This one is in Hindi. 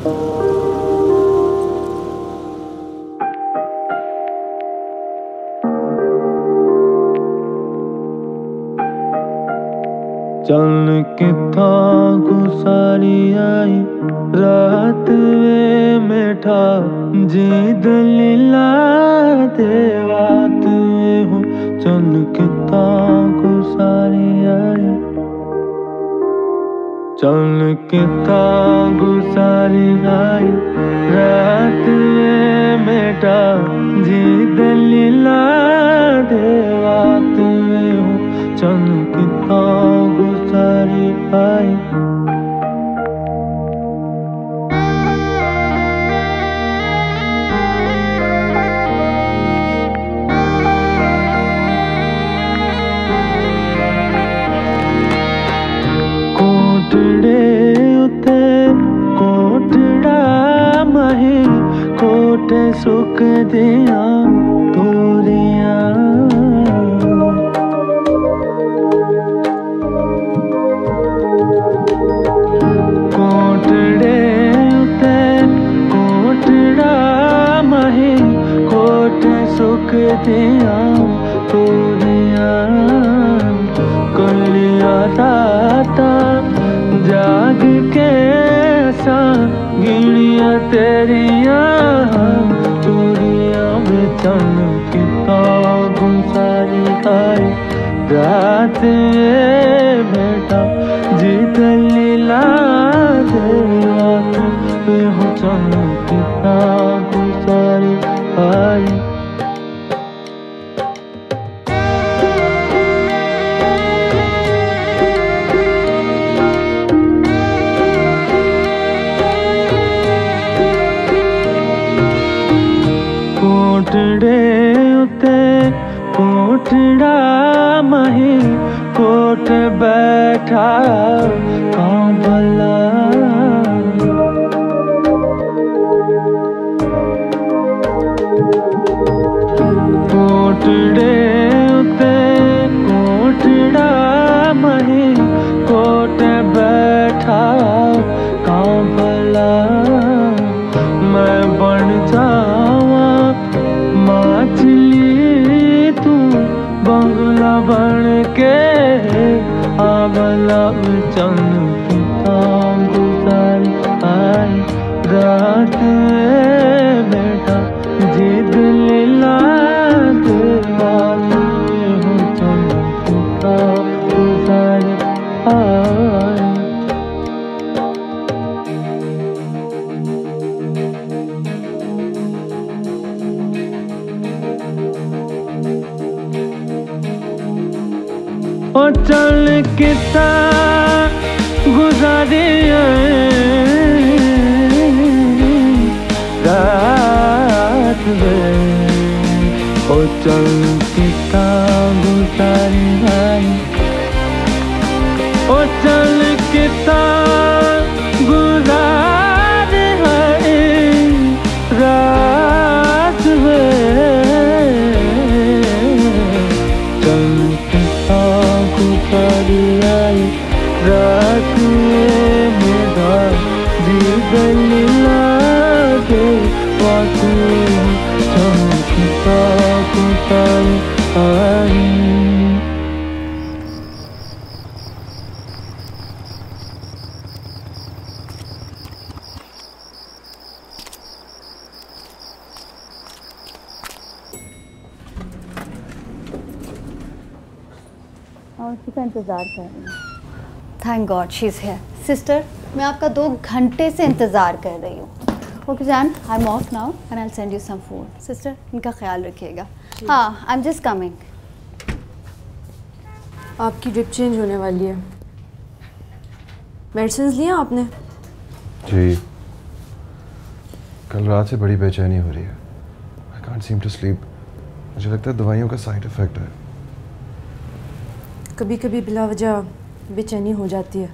चल किथा गुसारी आई, रात वे मेठा जीद लीला देवात वे चल किथा गुसारी आई। चल किथा गुसारी आई रात वे मेठा जी दलीला देवात वे हूँ चल किथा ਕੋਟੇ ਸੁੱਕਦੀਆਂ ਤੋਰੀਆਂ ਕੋਟੜੇ ਉਤੇ ਕੋਟੜਾ ਮਹੀ ਕੋਟੇ ਸੁੱਕਦੀਆਂ चल किता गुसारी आई रात ਕੋਟੜੇ ਉਤੇ ਕੋਟੜਾ ਮਹੀ ਕੋਟ ਬੈਠਾ ਕਾਂਬਲਾ ਕੋਟੜੇ ओ चल किता गुजारे रात ओ चल किता गुजारे ओ चल किता और उसी का इंतज़ार कर रही हूँ thank God she is here sister मैं आपका दो घंटे से इंतज़ार कर रही हूँ। ओके जान I am off now and I send you some food sister इनका ख्याल रखिएगा। हाँ आई एम जस्ट कमिंग आपकी ड्रिप चेंज होने वाली है। मेडिसिन लिया आपने? जी। कल रात से बड़ी बेचैनी हो रही है। I can't seem to sleep मुझे लगता है दवाइयों का साइड इफ़ेक्ट है। कभी कभी बिलावजा बेचैनी हो जाती है।